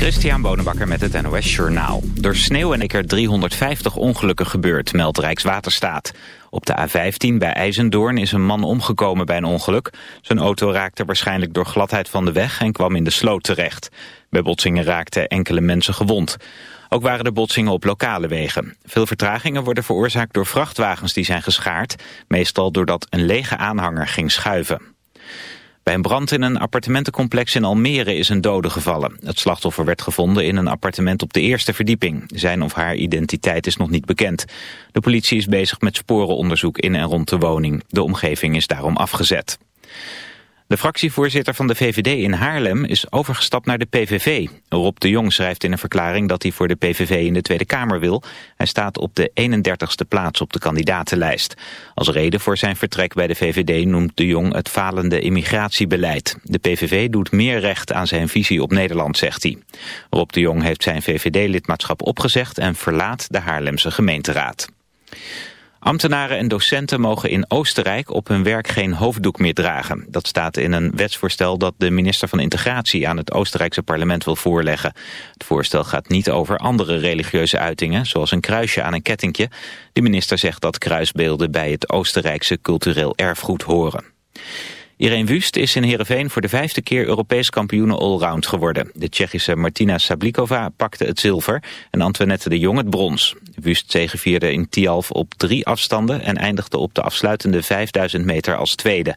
Christian Bonenbakker met het NOS Journaal. Door sneeuw en ik er 350 ongelukken gebeurd, meldt Rijkswaterstaat. Op de A15 bij IJzendoorn is een man omgekomen bij een ongeluk. Zijn auto raakte waarschijnlijk door gladheid van de weg en kwam in de sloot terecht. Bij botsingen raakten enkele mensen gewond. Ook waren er botsingen op lokale wegen. Veel vertragingen worden veroorzaakt door vrachtwagens die zijn geschaard. Meestal doordat een lege aanhanger ging schuiven. Bij een brand in een appartementencomplex in Almere is een dode gevallen. Het slachtoffer werd gevonden in een appartement op de eerste verdieping. Zijn of haar identiteit is nog niet bekend. De politie is bezig met sporenonderzoek in en rond de woning. De omgeving is daarom afgezet. De fractievoorzitter van de VVD in Haarlem is overgestapt naar de PVV. Rob de Jong schrijft in een verklaring dat hij voor de PVV in de Tweede Kamer wil. Hij staat op de 31ste plaats op de kandidatenlijst. Als reden voor zijn vertrek bij de VVD noemt de Jong het falende immigratiebeleid. De PVV doet meer recht aan zijn visie op Nederland, zegt hij. Rob de Jong heeft zijn VVD-lidmaatschap opgezegd en verlaat de Haarlemse gemeenteraad. Ambtenaren en docenten mogen in Oostenrijk op hun werk geen hoofddoek meer dragen. Dat staat in een wetsvoorstel dat de minister van Integratie aan het Oostenrijkse parlement wil voorleggen. Het voorstel gaat niet over andere religieuze uitingen, zoals een kruisje aan een kettingje. De minister zegt dat kruisbeelden bij het Oostenrijkse cultureel erfgoed horen. Irene Wust is in Heerenveen voor de vijfde keer Europees kampioen allround geworden. De Tsjechische Martina Sablikova pakte het zilver en Antoinette de Jong het brons. Wust zegevierde in Tialf op drie afstanden en eindigde op de afsluitende 5000 meter als tweede.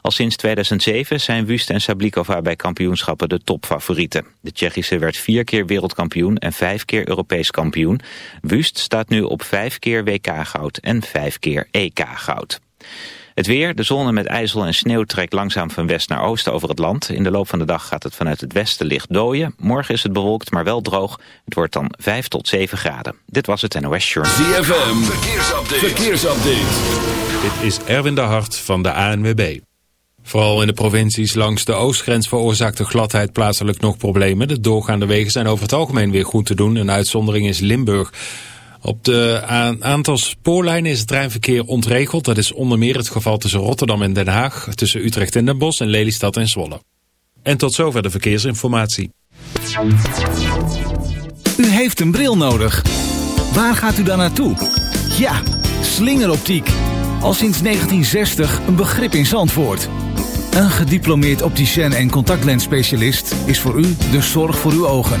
Al sinds 2007 zijn Wust en Sablikova bij kampioenschappen de topfavorieten. De Tsjechische werd vier keer wereldkampioen en vijf keer Europees kampioen. Wust staat nu op vijf keer WK-goud en vijf keer EK-goud. Het weer, de zon met ijzel en sneeuw trekt langzaam van west naar oosten over het land. In de loop van de dag gaat het vanuit het westen licht dooien. Morgen is het bewolkt, maar wel droog. Het wordt dan 5 tot 7 graden. Dit was het NOS Journal. ZFM, verkeersupdate. verkeersupdate. Dit is Erwin de Hart van de ANWB. Vooral in de provincies langs de oostgrens veroorzaakt de gladheid plaatselijk nog problemen. De doorgaande wegen zijn over het algemeen weer goed te doen. Een uitzondering is Limburg. Op de aantal spoorlijnen is het treinverkeer ontregeld. Dat is onder meer het geval tussen Rotterdam en Den Haag, tussen Utrecht en Den Bosch en Lelystad en Zwolle. En tot zover de verkeersinformatie. U heeft een bril nodig. Waar gaat u dan naartoe? Ja, slingeroptiek. Al sinds 1960 een begrip in Zandvoort. Een gediplomeerd opticien en contactlensspecialist is voor u de zorg voor uw ogen.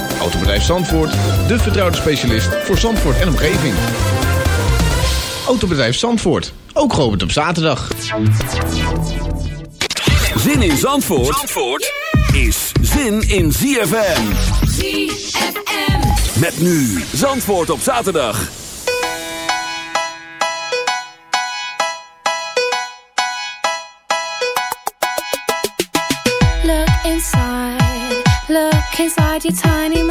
Autobedrijf Zandvoort, de vertrouwde specialist voor Zandvoort en omgeving. Autobedrijf Zandvoort, ook geopend op zaterdag. Zin in Zandvoort, Zandvoort is zin in ZFM. ZFM. Met nu Zandvoort op zaterdag. Look inside, look inside your tiny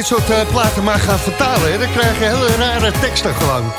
Dit soort eh, platen maar gaan vertalen. Dan krijg je hele rare teksten gewoon.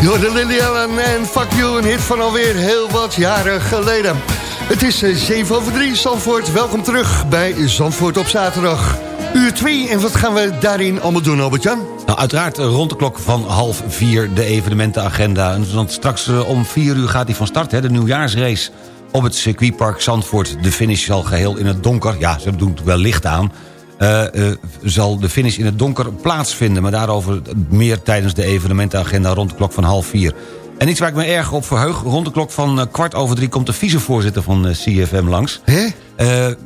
Jorde Lily Allen en Fuck You, een hit van alweer heel wat jaren geleden. Het is eh, 7 over 3, Zandvoort. Welkom terug bij Zandvoort op zaterdag. Uur 2, en wat gaan we daarin allemaal doen, Albert-Jan? Nou, uiteraard eh, rond de klok van half vier de evenementenagenda. En Want straks eh, om vier uur gaat hij van start, hè, de nieuwjaarsrace... op het circuitpark Zandvoort. De finish zal geheel in het donker, ja, ze doen wel licht aan... eh, eh, zal de finish in het donker plaatsvinden. Maar daarover meer tijdens de evenementenagenda rond de klok van half vier. En iets waar ik me erg op verheug... rond de klok van eh, kwart over drie komt de vicevoorzitter van CFM langs. Hè?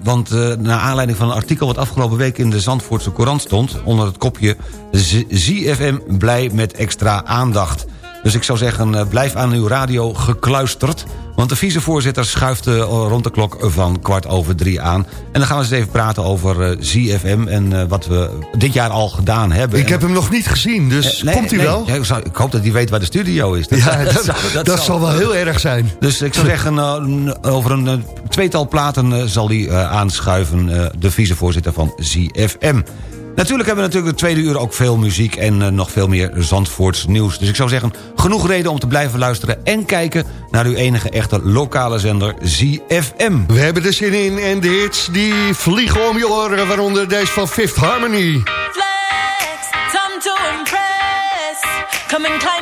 Want uh, naar aanleiding van een artikel wat afgelopen week in de Zandvoortse Courant stond... onder het kopje Z ZFM blij met extra aandacht. Dus ik zou zeggen, uh, blijf aan uw radio gekluisterd... want de vicevoorzitter schuift uh, rond de klok van kwart over drie aan. En dan gaan we eens even praten over ZFM en wat we dit jaar al gedaan hebben. Ik heb hem nog niet gezien, dus nee, komt hij nee, wel? Ik, hoop dat hij weet waar de studio is. Dat, ja, dat, dat, dat zal wel heel erg zijn. Dus ik zou zeggen, over een tweetal platen zal hij aanschuiven... de vicevoorzitter van ZFM. Natuurlijk hebben we natuurlijk de tweede uur ook veel muziek... en uh, nog veel meer Zandvoorts nieuws. Dus ik zou zeggen, genoeg reden om te blijven luisteren... en kijken naar uw enige echte lokale zender ZFM. We hebben er zin in en de hits die vliegen om je oren... waaronder deze van Fifth Harmony. Flex, time to impress. Come and climb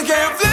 I can't.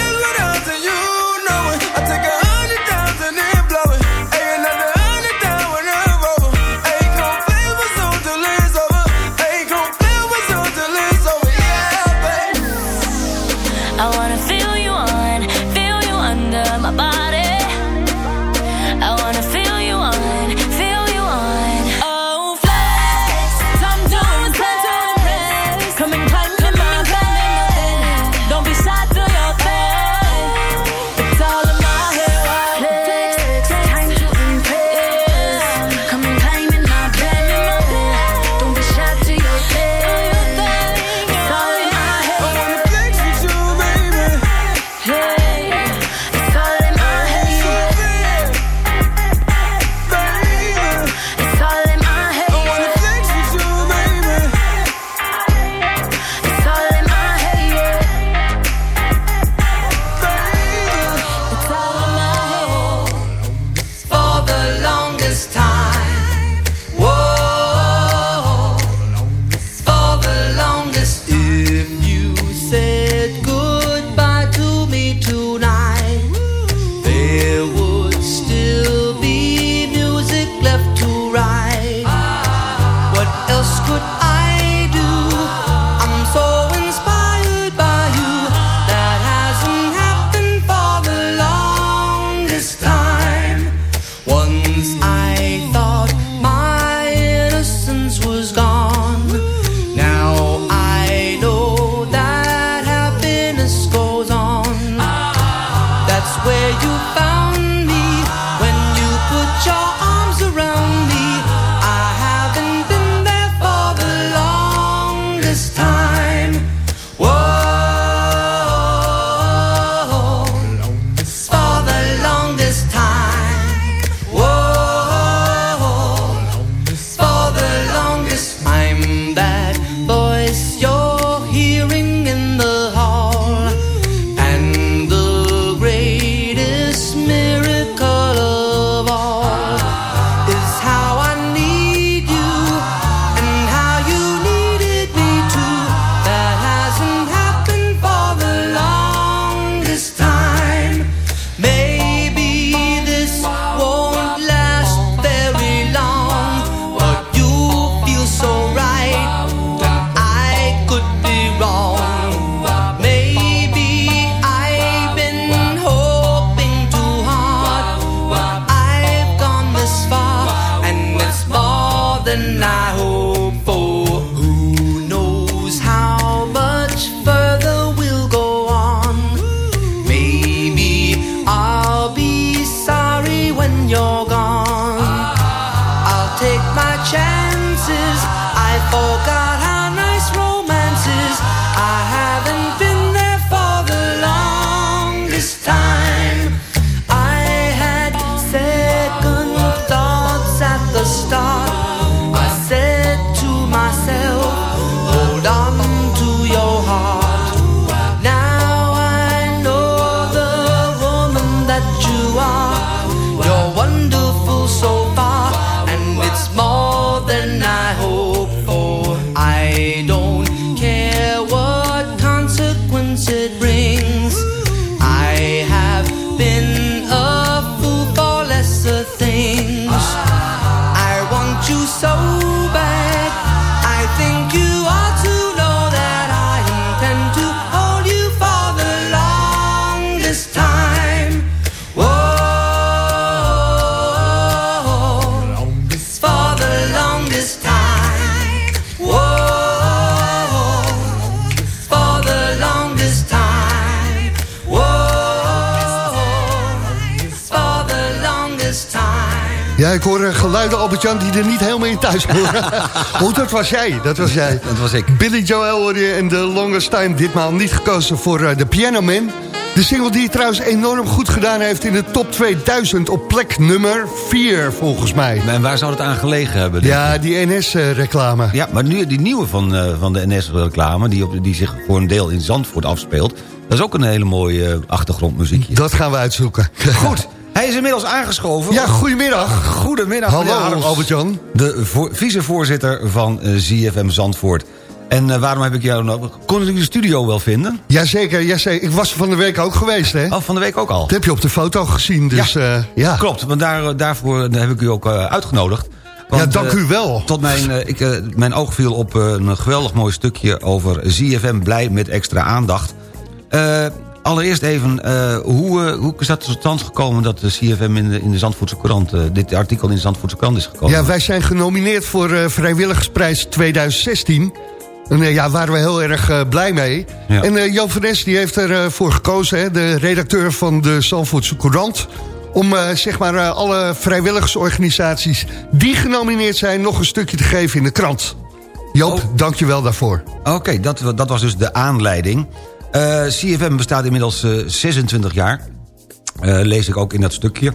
hoor eh, geluiden, Albert-Jan, die er niet helemaal in thuis horen. oh, dat was jij, dat was jij. Dat was ik. Billy Joel hoorde je en The Longest Time, ditmaal niet gekozen voor eh, de Piano Man. De single die trouwens enorm goed gedaan heeft in de top 2000 op plek nummer 4 volgens mij. En waar zou het aan gelegen hebben? Ja, die NS-reclame. Ja, maar nu die nieuwe van, eh, van de NS-reclame, die, op, die zich voor een deel in Zandvoort afspeelt... dat is ook een hele mooie achtergrondmuziekje. Dat gaan we uitzoeken. Goed. Hij is inmiddels aangeschoven. Ja, goedemiddag. Goedemiddag, Hallo, Albert-Jan. De vicevoorzitter van eh, ZFM Zandvoort. En eh, waarom heb ik jou nodig? Kon ik de studio wel vinden? Jazeker, jazeker. Ik was van de week ook geweest, hè? Oh, van de week ook al? Dat heb je op de foto gezien, dus ja. Ja. Klopt, want daar, daarvoor heb ik u ook uitgenodigd. Ja, dank u wel. tot mijn, ik, mijn oog viel op een geweldig mooi stukje over ZFM Blij met extra aandacht allereerst even, hoe, hoe is dat tot stand gekomen dat de CFM in de, in de Zandvoortse krant, dit artikel in de Zandvoortse krant is gekomen? Ja, wij zijn genomineerd voor Vrijwilligersprijs 2016. En ja, daar waren we heel erg blij mee. Ja. En Joop van Nes die heeft ervoor voor gekozen, hè, de redacteur van de Zandvoortse Courant... om uh, zeg maar alle vrijwilligersorganisaties die genomineerd zijn... nog een stukje te geven in de krant. Joop, oh. dank je wel daarvoor. Oké, okay, dat, dat was dus de aanleiding. CFM bestaat inmiddels 26 jaar. lees ik ook in dat stukje.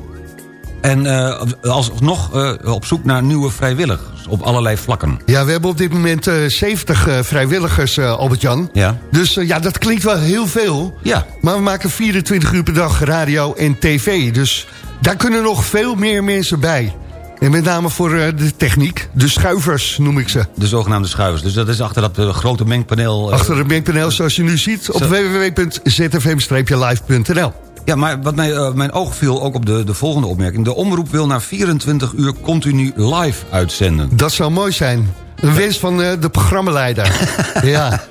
En uh, alsnog uh, op zoek naar nieuwe vrijwilligers op allerlei vlakken. Ja, we hebben op dit moment uh, 70 vrijwilligers, Albert-Jan. Ja. Dus ja, dat klinkt wel heel veel. Ja. Maar we maken 24 uur per dag radio en tv. Dus daar kunnen nog veel meer mensen bij. En met name voor de techniek. De schuivers noem ik ze. De zogenaamde schuivers. Dus dat is achter dat grote mengpaneel. Achter het mengpaneel zoals je nu ziet op www.zfm-live.nl. Ja, maar wat mij, uh, mijn oog viel ook op de, de volgende opmerking. De omroep wil na 24 uur continu live uitzenden. Dat zou mooi zijn. Een wens van uh, de programmaleider. ja.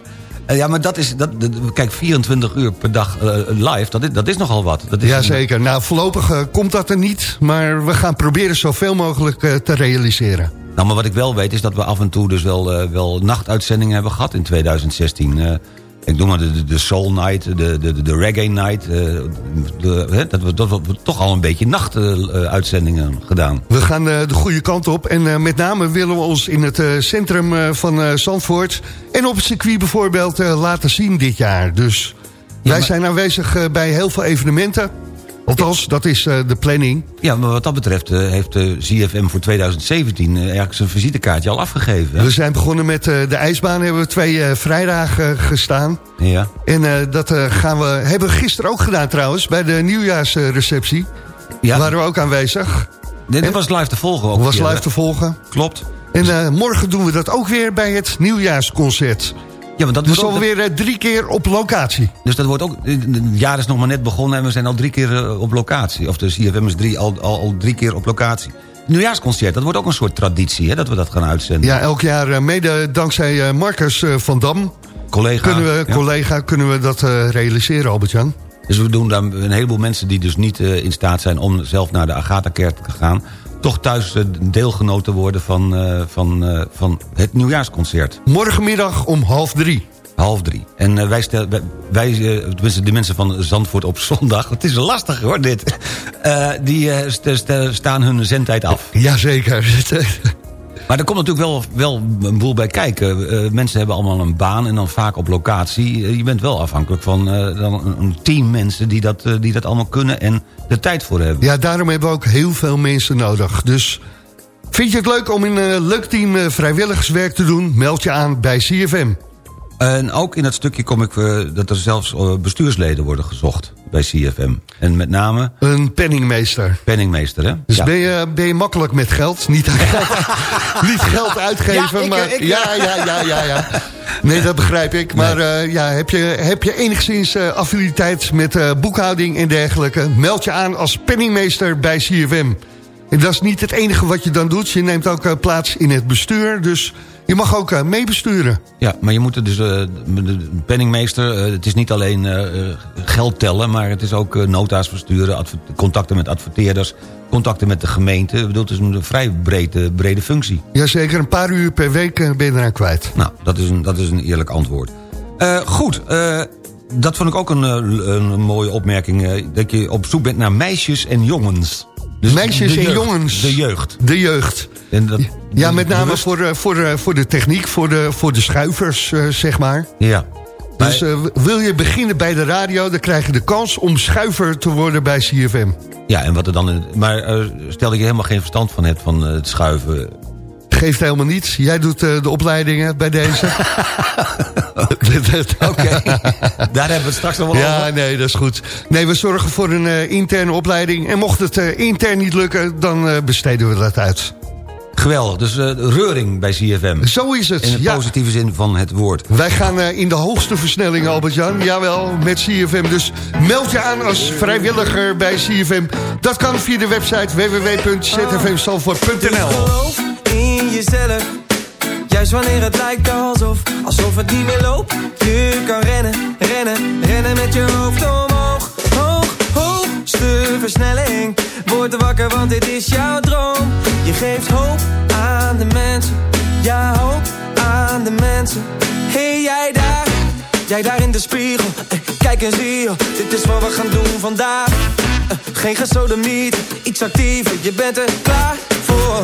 Ja, maar dat is... Dat, kijk, 24 uur per dag uh, live, dat is, dat is nogal wat. Dat is Jazeker. Een... Nou, voorlopig komt dat er niet. Maar we gaan proberen zoveel mogelijk te realiseren. Nou, maar wat ik wel weet is dat we af en toe dus wel, wel nachtuitzendingen hebben gehad in 2016... Ik noem maar de, de Soul Night, de, de, de Reggae Night. De, hè, dat, we, dat we toch al een beetje nachtuitzendingen gedaan. We gaan de goede kant op. En met name willen we ons in het centrum van Zandvoort... en op het circuit bijvoorbeeld laten zien dit jaar. Dus wij maar... zijn aanwezig bij heel veel evenementen... Althans, dat is uh, de planning. Ja, maar wat dat betreft uh, heeft de ZFM voor 2017 uh, eigenlijk zijn visitekaartje al afgegeven. Hè? We zijn begonnen met de ijsbaan, hebben we twee vrijdagen gestaan. Ja. En dat gaan we, hebben we gisteren ook gedaan trouwens, bij de nieuwjaarsreceptie. Ja. Waren we ook aanwezig. Dit en, was live te volgen ook. Was live te volgen. Klopt. En morgen doen we dat ook weer bij het nieuwjaarsconcert. Ja, maar dat dus alweer uh, drie keer op locatie. Dus dat wordt ook... Het jaar is nog maar net begonnen en we zijn al drie keer uh, op locatie. Of de CFM is drie, al, al, al, drie keer op locatie. Nieuwjaarsconcert, dat wordt ook een soort traditie, hè, dat we dat gaan uitzenden. Ja, elk jaar uh, mede dankzij Marcus van Dam... Collega. Kunnen we, ja. collega, kunnen we dat realiseren, Albert-Jan? Dus we doen dan een heleboel mensen die dus niet in staat zijn... om zelf naar de Agatha-kerk te gaan toch thuis deelgenoot te worden van, uh, van, uh, van het nieuwjaarsconcert. Morgenmiddag om half drie. Half drie. En uh, wij, stel, wij, wij tenminste de mensen van Zandvoort op zondag... het is lastig hoor dit... die st st staan hun zendtijd af. Jazeker. Maar er komt natuurlijk wel, wel een boel bij kijken. Mensen hebben allemaal een baan en dan vaak op locatie. Je bent wel afhankelijk van dan een, team mensen die dat, die dat allemaal kunnen en de tijd voor hebben. Ja, daarom hebben we ook heel veel mensen nodig. Dus vind je het leuk om in een leuk team vrijwilligerswerk te doen? Meld je aan bij CFM. En ook in dat stukje kom ik dat er zelfs bestuursleden worden gezocht bij CFM. En met name... Een penningmeester. Penningmeester, hè? Dus ja. ben, je, ben je makkelijk met geld? Niet geld, niet geld uitgeven, ja, ik, maar... Ik, ja, ja, ja, ja, ja. Nee, dat begrijp ik. Maar nee. uh, ja, heb, je, heb je enigszins uh, affiniteit met uh, boekhouding en dergelijke... meld je aan als penningmeester bij CFM. En dat is niet het enige wat je dan doet. Je neemt ook plaats in het bestuur, dus... Je mag ook uh, meebesturen. Ja, maar je moet er dus, uh, de penningmeester, uh, het is niet alleen geld tellen... maar het is ook nota's versturen, contacten met adverteerders... contacten met de gemeente. Ik bedoel, het is een vrij brede, brede functie. Jazeker, een paar uur per week ben je eraan kwijt. Nou, dat is een, dat is een eerlijk antwoord. goed, dat vond ik ook een, een mooie opmerking... dat je op zoek bent naar meisjes en jongens... Dus Meisjes en jeugd, jongens. De jeugd. De jeugd. En dat, ja, met name voor, uh, voor, uh, voor de techniek, voor de, voor de schuivers, uh, zeg maar. Ja. Dus wil je beginnen bij de radio, dan krijg je de kans om schuiver te worden bij CFM. Ja, en wat er dan... Maar stel dat je helemaal geen verstand van hebt van het schuiven... Geeft helemaal niets. Jij doet de opleidingen bij deze. Oké, okay. daar hebben we het straks nog wel ja, over. Ja, nee, dat is goed. Nee, we zorgen voor een interne opleiding. En mocht het intern niet lukken, dan besteden we dat uit. Geweldig, dus eh, reuring bij CFM. Zo is het, In de ja. positieve zin van het woord. Wij gaan eh, in de hoogste versnelling, Albert-Jan. Jawel, met CFM. Dus meld je aan als vrijwilliger bij CFM. Dat kan via de website www.zfmsalvoort.nl Juist wanneer het lijkt alsof, alsof het niet meer loopt. Je kan rennen, rennen, rennen met je hoofd omhoog. Hoog, hoogste versnelling. Word wakker, want dit is jouw droom. Je geeft hoop aan de mensen. Ja, hoop aan de mensen. Hey, jij daar, jij daar in de spiegel. Eh, Kijk en zie je, dit is wat we gaan doen vandaag. Eh, Geen gesodemiet, iets actiever, je bent er klaar voor.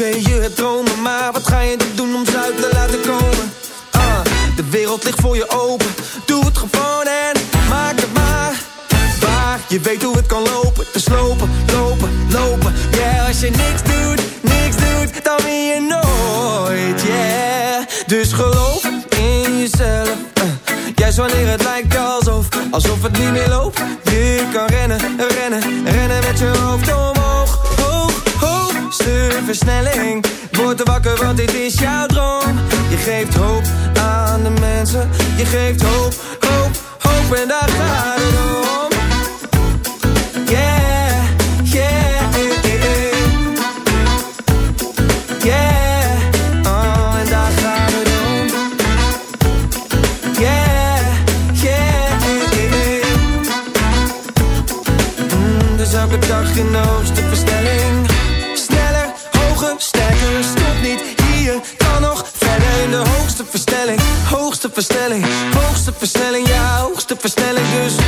Oké je hebt dromen Maar wat ga je doen om ze uit te laten komen? Ah, de wereld ligt voor je open. Doe het gewoon en maak het maar Waar, je weet hoe het kan lopen Dus lopen, lopen, lopen. Yeah, als je niks doet, niks doet Dan win je nooit, yeah. Dus geloof in jezelf. Eh. Juist wanneer het lijkt alsof Alsof het niet meer loopt versnelling. Word wakker want dit is jouw droom. Je geeft hoop aan de mensen. Je geeft hoop, hoop, hoop en daar gaat Hoogste versnelling, hoogste Ja, hoogste versnelling dus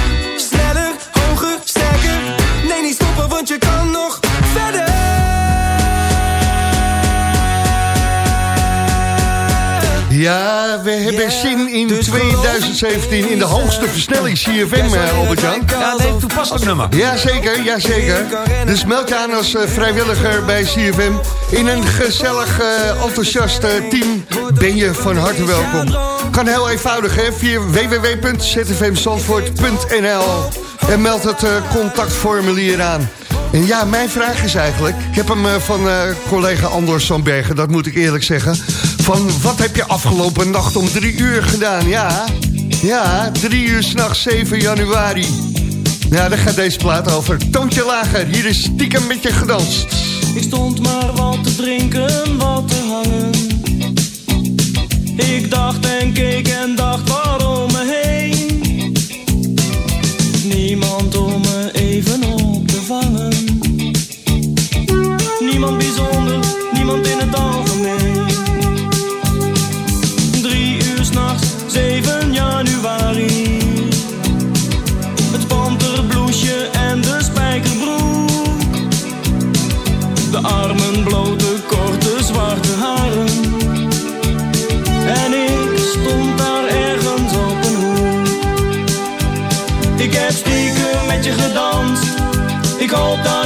Ja, we hebben zin in 2017 in de hoogste versnelling CFM, eh, Albert-Jan. Ja, nee, toepasselijk nummer. Jazeker, jazeker. Dus meld je aan als eh, vrijwilliger bij CFM. In een gezellig, eh, enthousiast team ben je van harte welkom. Kan heel eenvoudig, hè, via www.zfmzandvoort.nl En meld het contactformulier aan. En ja, mijn vraag is eigenlijk... Ik heb hem eh, van eh, collega Anders van Bergen, dat moet ik eerlijk zeggen. Van, wat heb je afgelopen nacht om drie uur gedaan? Ja, ja, drie uur s'nachts, 7 januari. Ja, daar gaat deze plaat over. Toontje lager, hier is stiekem met je gedanst. Ik stond maar wat te drinken, wat te hangen. Ik dacht en keek en dacht waarom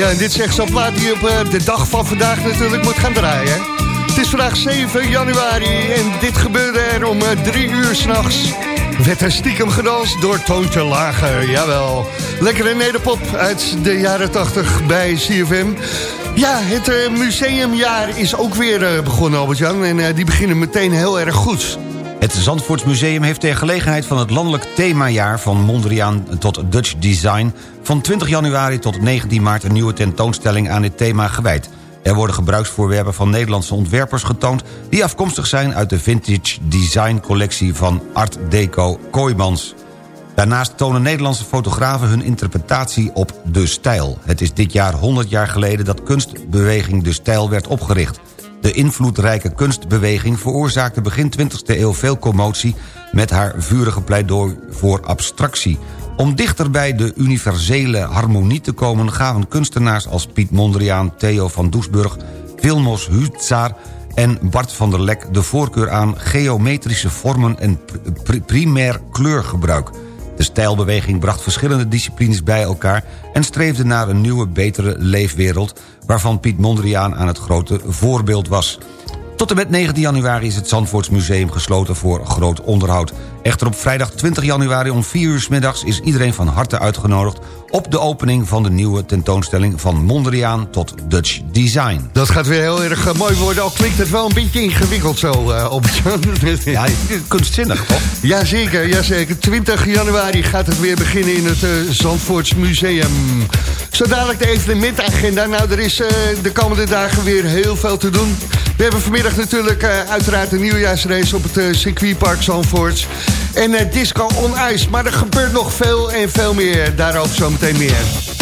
Ja, en dit zegt zo'n plaat die op eh, de dag van vandaag natuurlijk moet gaan draaien. Het is vandaag 7 januari en dit gebeurde er om eh, drie uur s'nachts. Werd er stiekem gedanst door Toontje Lager, jawel. Lekkere nederpop uit de jaren 80 bij CFM. Ja, het eh, museumjaar is ook weer eh, begonnen, Albert-Jan. En eh, die beginnen meteen heel erg goed. Het Zandvoortsmuseum heeft ter gelegenheid van het landelijk themajaar... van Mondriaan tot Dutch Design... van 20 januari tot 19 maart een nieuwe tentoonstelling aan dit thema gewijd. Er worden gebruiksvoorwerpen van Nederlandse ontwerpers getoond... die afkomstig zijn uit de vintage design collectie van Art Deco Kooijmans. Daarnaast tonen Nederlandse fotografen hun interpretatie op De Stijl. Het is dit jaar 100 jaar geleden dat kunstbeweging De Stijl werd opgericht. De invloedrijke kunstbeweging veroorzaakte begin 20e eeuw veel commotie... met haar vurige pleidooi voor abstractie. Om dichter bij de universele harmonie te komen... gaven kunstenaars als Piet Mondriaan, Theo van Doesburg... Vilmos Hutzar en Bart van der Lek de voorkeur aan... geometrische vormen en pri- primair kleurgebruik... De stijlbeweging bracht verschillende disciplines bij elkaar... en streefde naar een nieuwe, betere leefwereld... waarvan Piet Mondriaan aan het grote voorbeeld was. Tot en met 19 januari is het Zandvoortsmuseum gesloten voor groot onderhoud. Echter op vrijdag 20 januari om 4 uur 's middags... is iedereen van harte uitgenodigd op de opening van de nieuwe tentoonstelling... van Mondriaan tot Dutch Design. Dat gaat weer heel erg eh, mooi worden, al klinkt het wel een beetje ingewikkeld zo, eh Albert-Jan. Ja, kunstzinnig, toch? Jazeker, jazeker. 20 januari gaat het weer beginnen in het eh Zandvoorts Museum. Zo dadelijk de evenementagenda. Nou, er is de komende dagen weer heel veel te doen. We hebben vanmiddag natuurlijk uiteraard een nieuwjaarsrace op het circuitpark Zandvoort. En eh, disco on. Maar er gebeurt nog veel en veel meer. Daarover zometeen meer.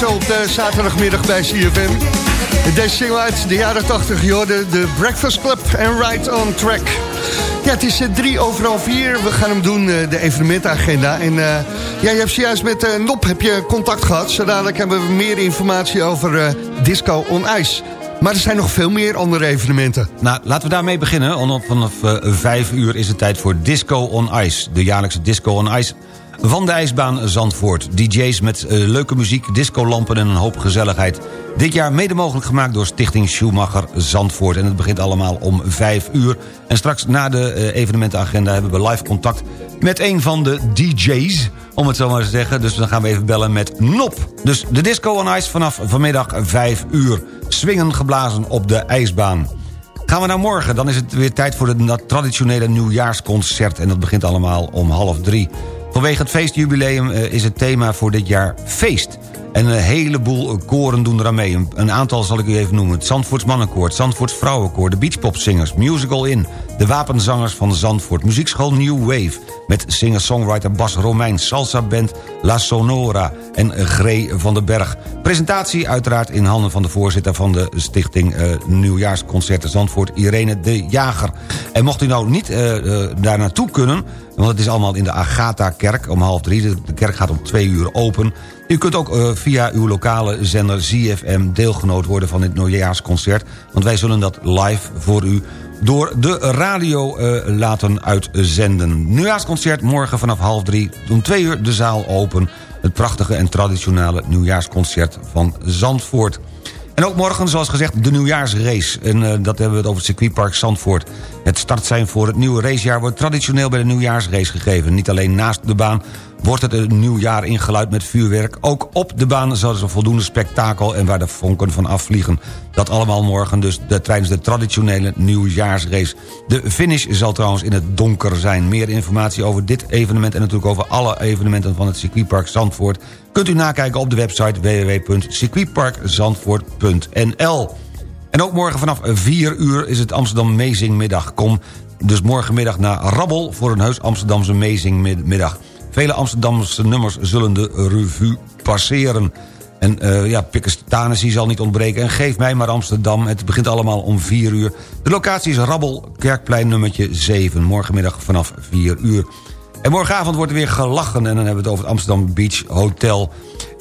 Zo op de zaterdagmiddag bij CFM. Deze single uit de jaren 80, joh, de, Breakfast Club en Right on Track. Ja, het is eh, drie overal vier. We gaan hem doen, eh, de evenementenagenda. En eh, ja, je hebt zojuist met eh, Nop heb je contact gehad. Zo dadelijk hebben we meer informatie over eh, Disco on Ice. Maar er zijn nog veel meer andere evenementen. Nou, laten we daarmee beginnen. Vanaf eh, vijf uur is het tijd voor Disco on Ice. De jaarlijkse Disco on Ice van de ijsbaan Zandvoort. DJ's met eh, leuke muziek, discolampen en een hoop gezelligheid. Dit jaar mede mogelijk gemaakt door Stichting Schumacher Zandvoort. En het begint allemaal om vijf uur. En straks na de eh, evenementenagenda hebben we live contact met een van de DJ's. Om het zo maar te zeggen. Dus dan gaan we even bellen met Nop. Dus de Disco on Ice vanaf vanmiddag vijf uur. Swingen geblazen op de ijsbaan. Gaan we naar morgen, dan is het weer tijd voor het traditionele nieuwjaarsconcert. En dat begint allemaal om half drie. Vanwege het feestjubileum eh, is het thema voor dit jaar feest. En een heleboel koren doen eraan mee. Een, aantal zal ik u even noemen. Het Zandvoorts Mannenkoor, het Zandvoorts Vrouwenkoor... de Beachpopzingers, Musical In... de Wapenzangers van Zandvoort, Muziekschool New Wave... met singer-songwriter Bas Romein, Salsa-band La Sonora... en Gree van den Berg. Presentatie uiteraard in handen van de voorzitter... van de stichting eh, Nieuwjaarsconcerten Zandvoort, Irene de Jager. En mocht u nou niet eh, daar naartoe kunnen... want het is allemaal in de Agatha-kerk om half drie... de kerk gaat om twee uur open... U kunt ook uh, via uw lokale zender ZFM deelgenoot worden van dit nieuwjaarsconcert. Want wij zullen dat live voor u door de radio uh, laten uitzenden. Nieuwjaarsconcert morgen vanaf half drie. Om twee uur de zaal open. Het prachtige en traditionele nieuwjaarsconcert van Zandvoort. En ook morgen, zoals gezegd, de nieuwjaarsrace. En uh, dat hebben we het over het circuitpark Zandvoort. Het startsein voor het nieuwe racejaar wordt traditioneel bij de nieuwjaarsrace gegeven. Niet alleen naast de baan wordt het een nieuw jaar ingeluid met vuurwerk. Ook op de baan zal er voldoende spektakel en waar de vonken van afvliegen. Dat allemaal morgen dus de, tijdens de traditionele nieuwjaarsrace. De finish zal trouwens in het donker zijn. Meer informatie over dit evenement en natuurlijk over alle evenementen van het circuitpark Zandvoort... kunt u nakijken op de website www.circuitparkzandvoort.nl. En ook morgen vanaf 4 uur is het Amsterdam Mezingmiddag. Kom dus morgenmiddag naar Rabbel voor een heus Amsterdamse Mezingmiddag. Vele Amsterdamse nummers zullen de revue passeren. En uh, ja, Pikkestanesi zal niet ontbreken. En geef mij maar Amsterdam. Het begint allemaal om 4 uur. De locatie is Rabbel, Kerkplein nummertje 7. Morgenmiddag vanaf 4 uur. En morgenavond wordt er weer gelachen. En dan hebben we het over het Amsterdam Beach Hotel.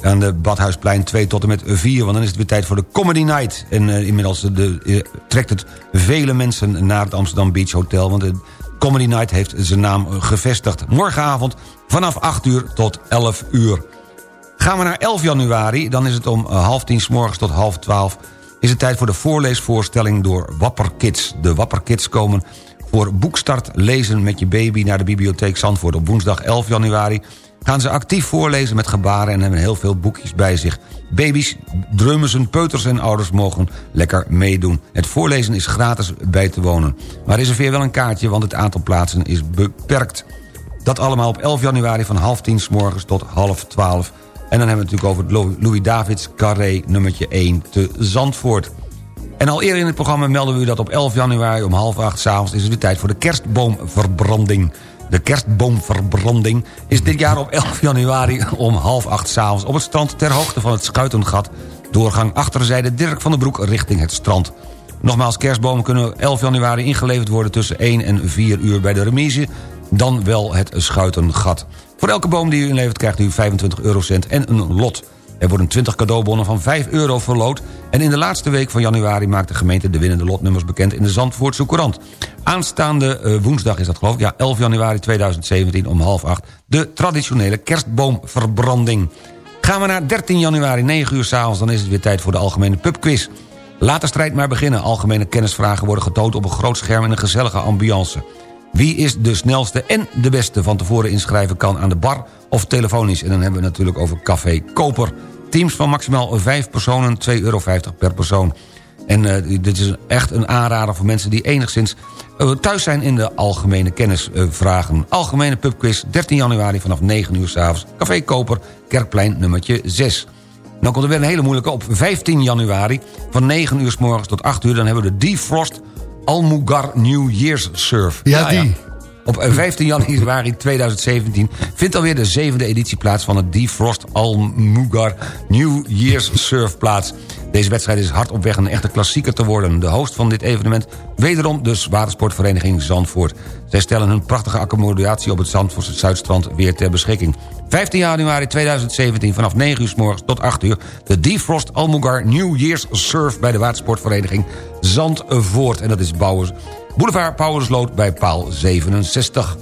Aan de Badhuisplein 2 tot en met 4. Want dan is het weer tijd voor de Comedy Night. En uh, inmiddels de, uh, trekt het vele mensen naar het Amsterdam Beach Hotel. Want de Comedy Night heeft zijn naam gevestigd. Morgenavond vanaf 8 uur tot 11 uur. Gaan we naar 11 januari, dan is het om half tien s morgens tot half twaalf... is het tijd voor de voorleesvoorstelling door Wapper Kids. De Wapper Kids komen voor boekstart lezen met je baby... naar de bibliotheek Zandvoort op woensdag 11 januari... gaan ze actief voorlezen met gebaren en hebben heel veel boekjes bij zich. Baby's, drummensen, peuters en ouders mogen lekker meedoen. Het voorlezen is gratis bij te wonen. Maar reserveer wel een kaartje, want het aantal plaatsen is beperkt. Dat allemaal op 11 januari van half tien s morgens tot half twaalf. En dan hebben we het natuurlijk over het Louis Davids Carré nummertje 1 te Zandvoort. En al eerder in het programma melden we u dat op 11 januari om half acht s'avonds... is het weer tijd voor de kerstboomverbranding. De kerstboomverbranding is dit jaar op 11 januari om half acht s'avonds... op het strand ter hoogte van het Schuitengat... doorgang achterzijde Dirk van den Broek richting het strand. Nogmaals, kerstbomen kunnen 11 januari ingeleverd worden... tussen 1 en 4 uur bij de remise, dan wel het Schuitengat. Voor elke boom die u inlevert krijgt u 25 eurocent en een lot. Er worden 20 cadeaubonnen van 5 euro verloot... en in de laatste week van januari maakt de gemeente de winnende lotnummers bekend in de Zandvoortse Courant. Aanstaande uh, woensdag is dat geloof ik, ja, 11 januari 2017 om half 8... de traditionele kerstboomverbranding. Gaan we naar 13 januari, 9 uur s'avonds... dan is het weer tijd voor de algemene pubquiz. Laat de strijd maar beginnen. Algemene kennisvragen worden getoond op een groot scherm... in een gezellige ambiance. Wie is de snelste en de beste van tevoren inschrijven kan aan de bar of telefonisch. En dan hebben we natuurlijk over Café Koper. Teams van maximaal 5 personen, 2,50 euro per persoon. En uh, dit is echt een aanrader voor mensen die enigszins uh, thuis zijn in de algemene kennisvragen. Algemene pubquiz, 13 januari vanaf 9 uur s'avonds. Café Koper, Kerkplein nummertje 6. Dan komt er weer een hele moeilijke op 15 januari... van 9 uur s morgens tot 8 uur. Dan hebben we de Defrost Almugar New Year's Surf. Ja, die. Ja. Op eh, 15 januari 2017 vindt alweer de zevende editie plaats... van het Defrost Almugar New Year's Surf plaats. Deze wedstrijd is hard op weg een echte klassieker te worden. De host van dit evenement, wederom dus watersportvereniging Zandvoort. Zij stellen hun prachtige accommodatie op het Zandvoortse Zuidstrand weer ter beschikking. 15 januari 2017 vanaf 9 uur s morgens tot 8 uur... de Defrost Almugar New Year's Surf bij de watersportvereniging Zandvoort. En dat is Bouwers, Boulevard Pauwersloot bij paal 67.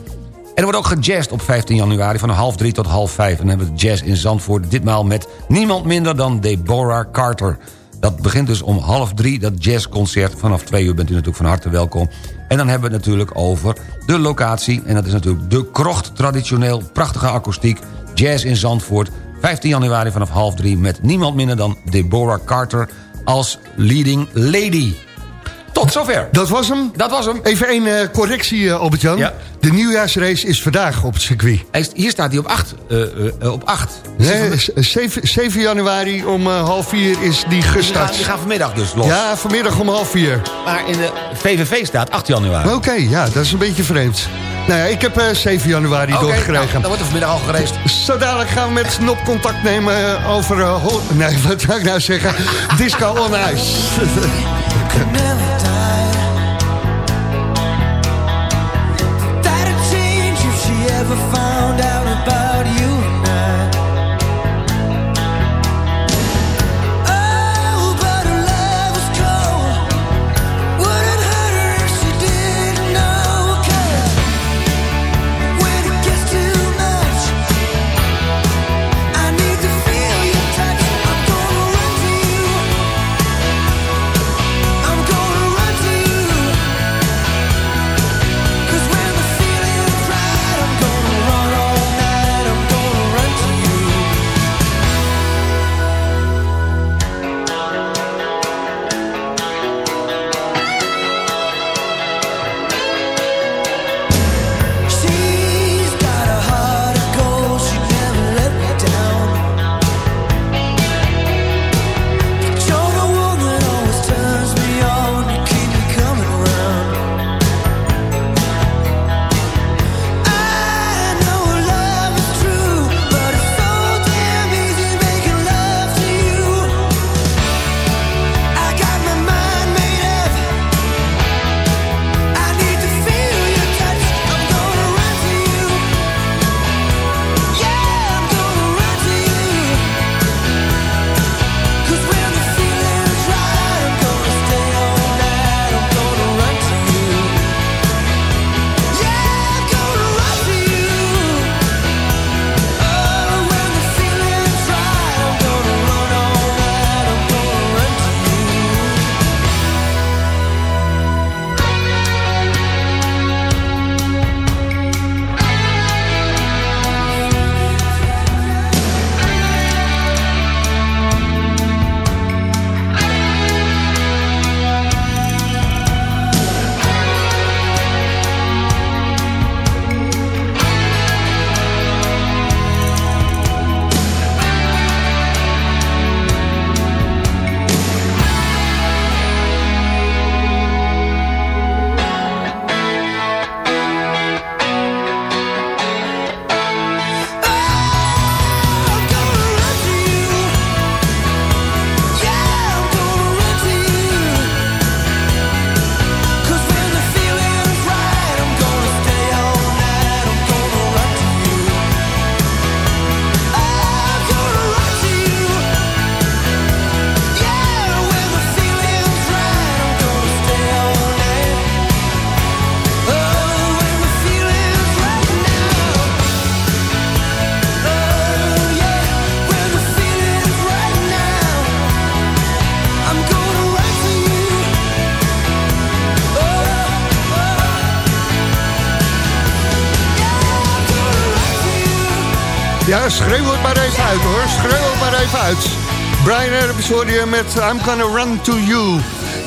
En er wordt ook gejazzed op 15 januari van half drie tot half vijf. En dan hebben we jazz in Zandvoort ditmaal met niemand minder dan Deborah Carter. Dat begint dus om half drie, dat jazzconcert. Vanaf twee uur bent u natuurlijk van harte welkom. En dan hebben we het natuurlijk over de locatie. En dat is natuurlijk de krocht, traditioneel, prachtige akoestiek. Jazz in Zandvoort, 15 januari vanaf half drie... met niemand minder dan Deborah Carter als leading lady. Tot zover. Dat was hem? Dat was hem. Even één eh, correctie, eh, Albert-Jan. Ja. De nieuwjaarsrace is vandaag op het circuit. Hij is- Hier staat hij op 8. op 8. Nee, s- 7, 7 januari om eh, half vier is die gestart. die gaan vanmiddag dus los. Ja, vanmiddag om half vier. Maar in de VVV staat 8 januari. Oké, ja, dat is een beetje vreemd. Nou ja, ik heb eh 7 januari doorgekregen. nou, dan wordt er vanmiddag al gereisd. Zo dadelijk gaan we met Snop contact nemen eh, over... eh, nee, wat zou ik nou zeggen? Disco on Ice. schreeuw het maar even uit hoor. Schreeuw het maar even uit. Brian Adams hoorde je met I'm Gonna Run To You.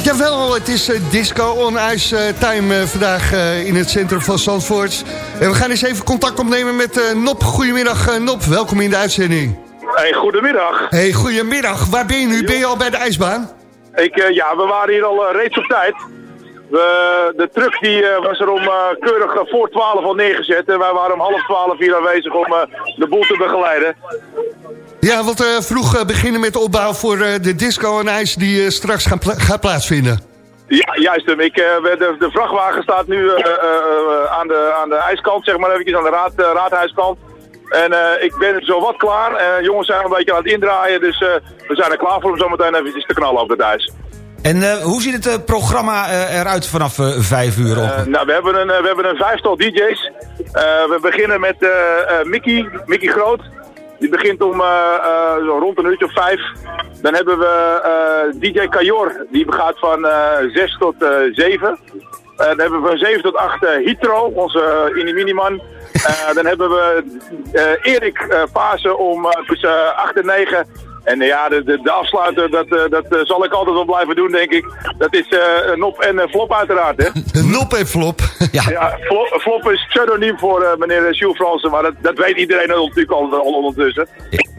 Jawel, het is eh, Disco on Ice eh, time eh, vandaag in het centrum van Zandvoort. En we gaan eens even contact opnemen met Nop. Goedemiddag Nop, welkom in de uitzending. Hey, goedemiddag. Hey, goedemiddag. Waar ben je nu? Ben je al bij de ijsbaan? Ik, ja, we waren hier al reeds op tijd. We, de truck die, eh, was er om eh, keurig eh, voor 12 al neergezet. En wij waren om half 12 hier aanwezig om de boel te begeleiden. Ja, want vroeg beginnen met de opbouw voor de disco en ijs die straks gaan pla- gaat plaatsvinden. Ja, juist hem. Ik, de, de vrachtwagen staat nu aan, de, aan de ijskant, zeg maar eventjes, aan de raad, raadhuiskant. En ik ben zo wat klaar. En jongens zijn een beetje aan het indraaien, dus we zijn er klaar voor om zometeen eventjes te knallen op het ijs. En eh, hoe ziet het eh, programma eh, eruit vanaf vijf uur? Ongeveer? nou, we hebben een, we hebben een vijftal DJ's. We beginnen met Mickey, Mickey Groot. Die begint om zo rond een uurtje of vijf. Dan hebben we DJ Kajor, die gaat van 6 tot 7. Eh, dan hebben we van 7 tot 8 eh, Hitro, onze Iniminiman. Dan hebben we Erik Pasen om tussen 8 en 9. En eh, ja, de, de, de afsluiter, dat, eh, dat eh, zal ik altijd wel blijven doen, denk ik. Dat is eh, Nop en Flop uiteraard, hè? Nop en flop. Ja, Flop, Flop is pseudoniem voor meneer Jules Fransen, maar dat, dat weet iedereen natuurlijk al, al ondertussen.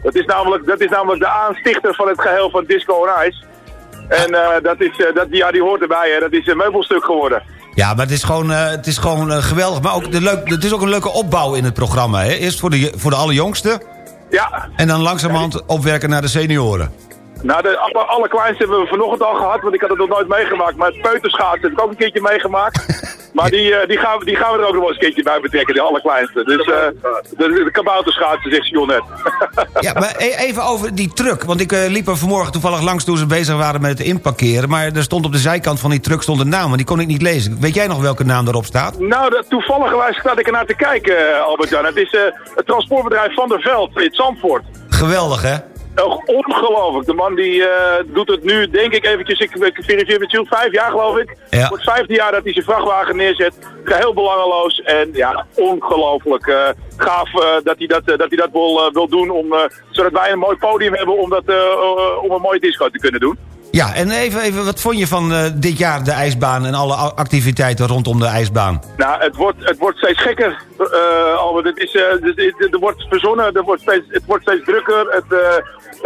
Dat is, namelijk, dat is namelijk de aanstichter van het geheel van Disco en Ice. En dat is, dat, ja, die hoort erbij, hè. dat is een meubelstuk geworden. Ja, maar het is gewoon, het is gewoon geweldig. Maar ook de leuk, het is ook een leuke opbouw in het programma. Hè? Eerst voor de, voor de allerjongsten. Ja. En dan langzamerhand opwerken naar de senioren. Nou, de alle- allerkleinste hebben we vanochtend al gehad, want ik had het nog nooit meegemaakt. Maar het peuterschaatsen heb ik ook een keertje meegemaakt. Maar die, eh, die, gaan, we- die gaan we er ook nog wel eens een keertje bij betrekken, die allerkleinste. Dus eh, de, de kabouterschaatsen, zegt John net. Ja, maar e- even over die truck. Want ik eh, liep er vanmorgen toevallig langs toen ze bezig waren met het inparkeren. Maar er stond op de zijkant van die truck stond een naam, maar die kon ik niet lezen. Weet jij nog welke naam daarop staat? Nou, dat, toevallig staat ik er naar te kijken, Albert-Jan. Het is het transportbedrijf Van der Veld in Zandvoort. Geweldig, hè? Oh, ongelooflijk. De man die eh, doet het nu, denk ik eventjes, ik, ik verifieer met Jules, vijf jaar geloof ik. Ja. Voor het vijfde jaar dat hij zijn vrachtwagen neerzet. Geheel belangeloos. En ja, ongelooflijk eh, gaaf eh, dat hij dat, dat, hij dat wil, wil doen. Om, zodat wij een mooi podium hebben om, dat, om een mooie disco te kunnen doen. Ja, en even, even wat vond je van eh, dit jaar de ijsbaan en alle activiteiten rondom de ijsbaan? Nou, het wordt, het wordt steeds gekker, eh Albert. Het is, eh, er wordt verzonnen, er wordt steeds, het wordt steeds drukker. Het, eh,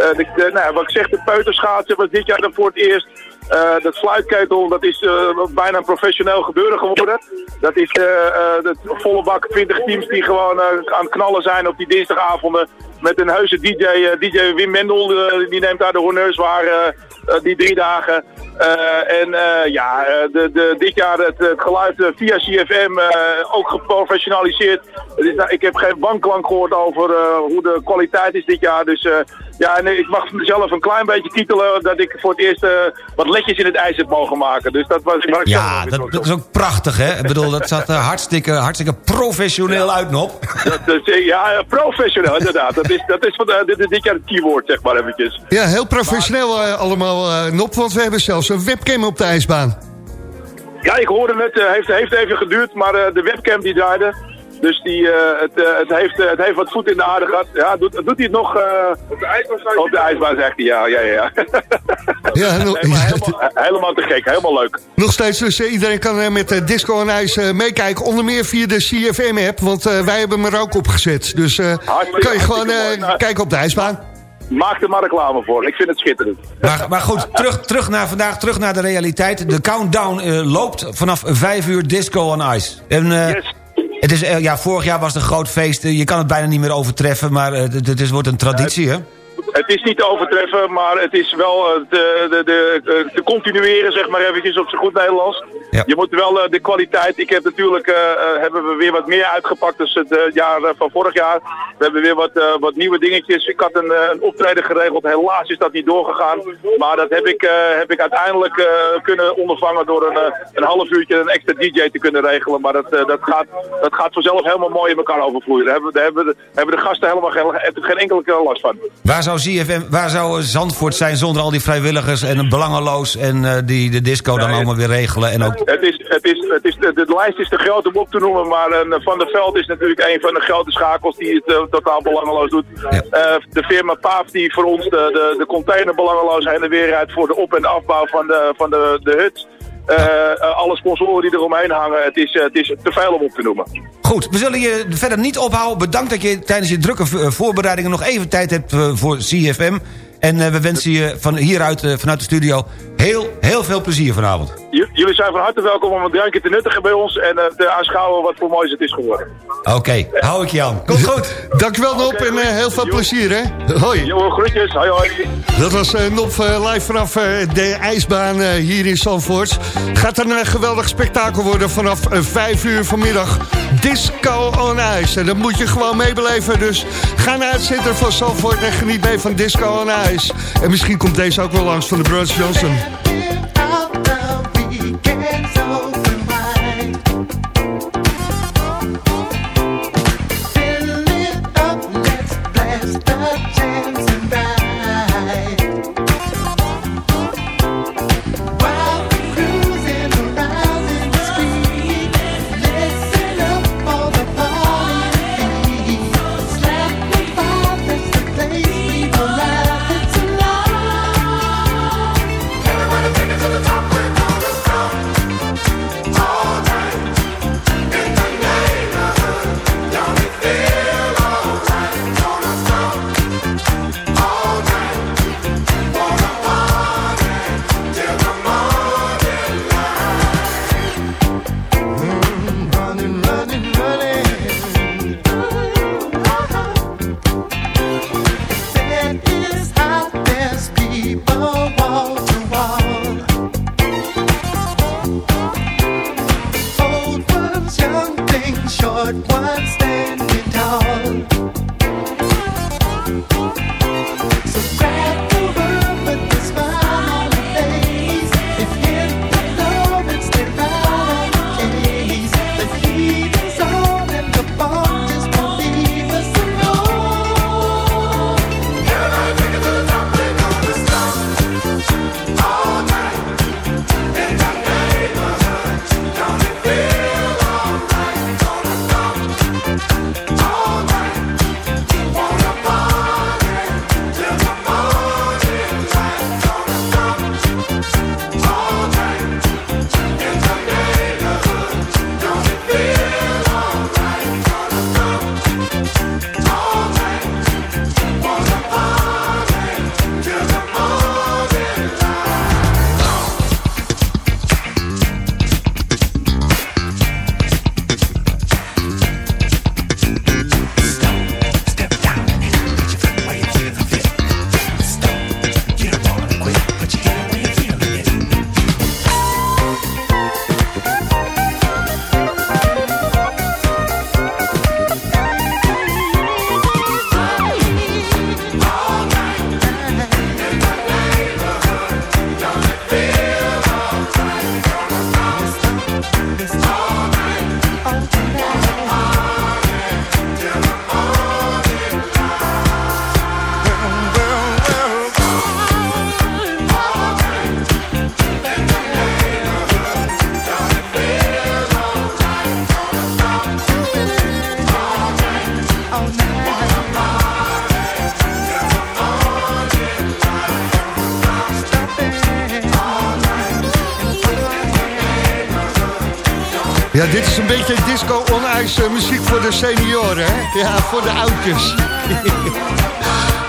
eh, de, nou, wat ik zeg, de peuterschaatsen was dit jaar dan voor het eerst. Eh, dat fluitketel, dat is eh, bijna een professioneel gebeuren geworden. Dat is eh, eh, de volle bak 20 teams die gewoon eh, aan het knallen zijn op die dinsdagavonden. Met een heuse DJ, eh, DJ Wim Mendel, eh, die neemt daar de honneurs waar eh, die drie dagen. En ja, de, de, dit jaar het, het geluid via CFM ook geprofessionaliseerd. Is, nou, ik heb geen wanklank gehoord over hoe de kwaliteit is dit jaar. Dus ja, en ik mag mezelf een klein beetje titelen dat ik voor het eerst wat letjes in het ijs heb mogen maken. Dus dat was ik Ja, dat, is ook prachtig, hè? Ik bedoel, dat zat er hartstikke, hartstikke professioneel uit, Nop. Dat, dat- ja, professioneel inderdaad. Dat is, dat is van, eh, dit, dit jaar het keyword, zeg maar eventjes. Ja, heel professioneel eh, allemaal, eh, Nop, want we hebben zelfs een webcam op de ijsbaan. Ja, ik hoorde het. Het heeft, heeft even geduurd, maar eh, de webcam die draaide. Dus die, eh, het, eh, het, heeft, eh, het heeft wat voet in de aarde gehad. Ja, doet, doet hij het nog? eh, op de ijsbaan? Op de ijsbaan, zegt hij. Ja, ja, ja. Ja, no- Nee, maar helemaal, helemaal te gek. Helemaal leuk. Nog steeds, dus iedereen kan met Disco en IJs eh, meekijken. Onder meer via de CFM-app, want eh, wij hebben hem er ook op gezet. Dus eh, kan je gewoon kijken op de ijsbaan. Maak er maar reclame voor. Ik vind het schitterend. Maar, maar goed, terug, terug naar vandaag, terug naar de realiteit. De countdown eh, loopt vanaf 5 uur disco on ice. En, eh, het is, eh, ja, vorig jaar was het een groot feest. Eh, Je kan het bijna niet meer overtreffen, maar eh, het, het is, wordt een traditie, hè? Het is niet te overtreffen, maar het is wel eh, te, de, de, eh, te continueren, zeg maar eventjes op zijn goed Nederlands. Je moet wel eh, de kwaliteit, ik heb natuurlijk, eh, eh, hebben we weer wat meer uitgepakt dan het eh, jaar eh, van vorig jaar. We hebben weer wat, eh, wat nieuwe dingetjes. Ik had een, eh, een optreden geregeld, helaas is dat niet doorgegaan. Maar dat heb ik, eh, heb ik uiteindelijk eh, kunnen ondervangen door een, eh, een half uurtje een extra DJ te kunnen regelen. Maar dat, eh, dat, gaat, dat gaat vanzelf helemaal mooi in elkaar overvloeien. Daar hebben, daar hebben, de- hebben de gasten helemaal geen, geen enkele last van. Waar zou, ZFM, waar zou Zandvoort zijn zonder al die vrijwilligers en belangeloos... en eh, die de disco dan allemaal weer regelen? En ook, Het is, het is, het is, de, de lijst is te groot om op te noemen, maar eh, Van der Veld is natuurlijk een van de grote schakels die het eh, totaal belangeloos doet. Eh, de firma Paap die voor ons de, de, de container belangeloos heen en weer rijdt voor de op- en afbouw van de, van de, de hut. Eh, eh, alle sponsoren die eromheen hangen, het is, eh, het is te veel om op te noemen. Goed, we zullen je verder niet ophouden. Bedankt dat je tijdens je drukke voorbereidingen... nog even tijd hebt voor CFM. En eh, we wensen je van hieruit, eh, vanuit de studio... heel, Heel veel plezier vanavond. J- jullie zijn van harte welkom om een drankje te nuttigen bij ons en eh, te aanschouwen wat voor moois het is geworden. Oké, hou ik je aan. Komt goed. Dankjewel Nop en eh, heel veel plezier hè. Hoi. Jo, groetjes. Hoi hoi. Dat was eh, Nop live vanaf eh, de ijsbaan eh, hier in Zandvoort. Gaat een eh, geweldig spektakel worden vanaf eh, 5 uur vanmiddag. Disco on Ice. En dat moet je gewoon meebeleven. Dus ga naar het centrum van Zandvoort en geniet mee van Disco on Ice. En misschien komt deze ook wel langs van de Brothers Johnson. De.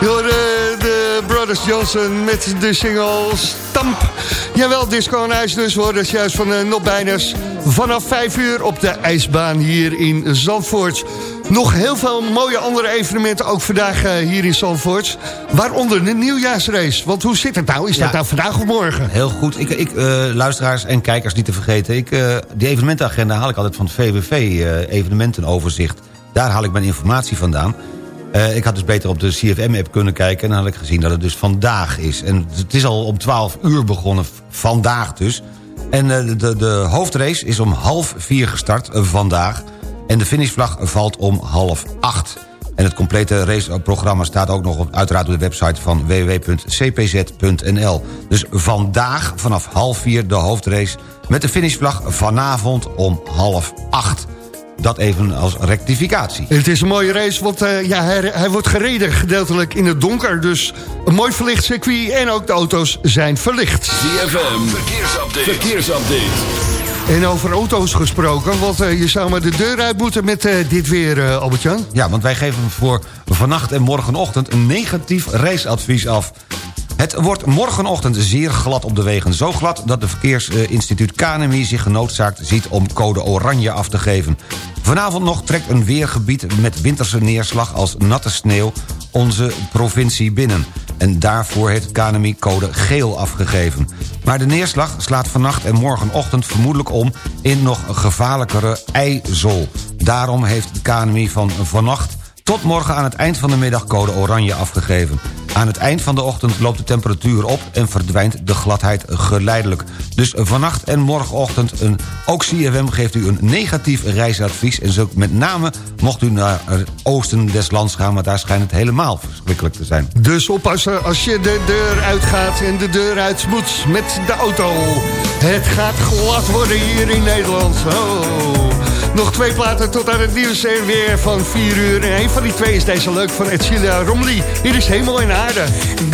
Je hoorde de Brothers Johnson met de single Stamp. Jawel, disco on ice dus, hoor. Dat is juist van uh, Nop Bijners. Vanaf 5 uur op de ijsbaan hier in Zandvoort. Nog heel veel mooie andere evenementen, ook vandaag eh, hier in Zandvoort. Waaronder de nieuwjaarsrace. Want hoe zit het nou? Is dat nou vandaag of morgen? Heel goed. Ik, ik, eh, luisteraars en kijkers niet te vergeten. Ik, eh, die evenementenagenda haal ik altijd van het VWV eh, evenementenoverzicht. Daar haal ik mijn informatie vandaan. Eh, ik had dus beter op de CFM-app kunnen kijken... en dan had ik gezien dat het dus vandaag is. En het is al om 12 uur begonnen, vandaag dus. En eh, de, de hoofdrace is om half vier gestart eh, vandaag... en de finishvlag valt om half acht. En het complete raceprogramma staat ook nog op, uiteraard op de website van www.cpz.nl. Dus vandaag vanaf half vier de hoofdrace met de finishvlag vanavond om half acht. Dat even als rectificatie. Het is een mooie race, want eh, ja, hij, hij wordt gereden gedeeltelijk in het donker. Dus een mooi verlicht circuit en ook de auto's zijn verlicht. ZFM, verkeersupdate. verkeersupdate. En over auto's gesproken, want eh, je zou maar de deur uit moeten met eh, dit weer, eh, Albert-Jan. Ja, want wij geven voor vannacht en morgenochtend een negatief reisadvies af. Het wordt morgenochtend zeer glad op de wegen. Zo glad dat de verkeersinstituut KNMI zich genoodzaakt ziet om code oranje af te geven. Vanavond nog trekt een weergebied met winterse neerslag als natte sneeuw onze provincie binnen. En daarvoor heeft KNMI code geel afgegeven. Maar de neerslag slaat vannacht en morgenochtend vermoedelijk om... in nog gevaarlijkere ijzol. Daarom heeft het KNMI van vannacht tot morgen aan het eind van de middag code oranje afgegeven. Aan het eind van de ochtend loopt de temperatuur op... en verdwijnt de gladheid geleidelijk. Dus vannacht en morgenochtend een... ook CFM geeft u een negatief reisadvies... en zo met name mocht u naar het oosten des lands gaan... want daar schijnt het helemaal verschrikkelijk te zijn. Dus oppassen als je de deur uitgaat en de deur uit moet met de auto. Het gaat glad worden hier in Nederland. Oh. Nog twee platen tot aan het nieuws en weer van 4 uur. En een van die twee is deze leuk van Edcilia Romley. Hier is Hemel en Aarde.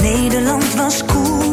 Nederland was koel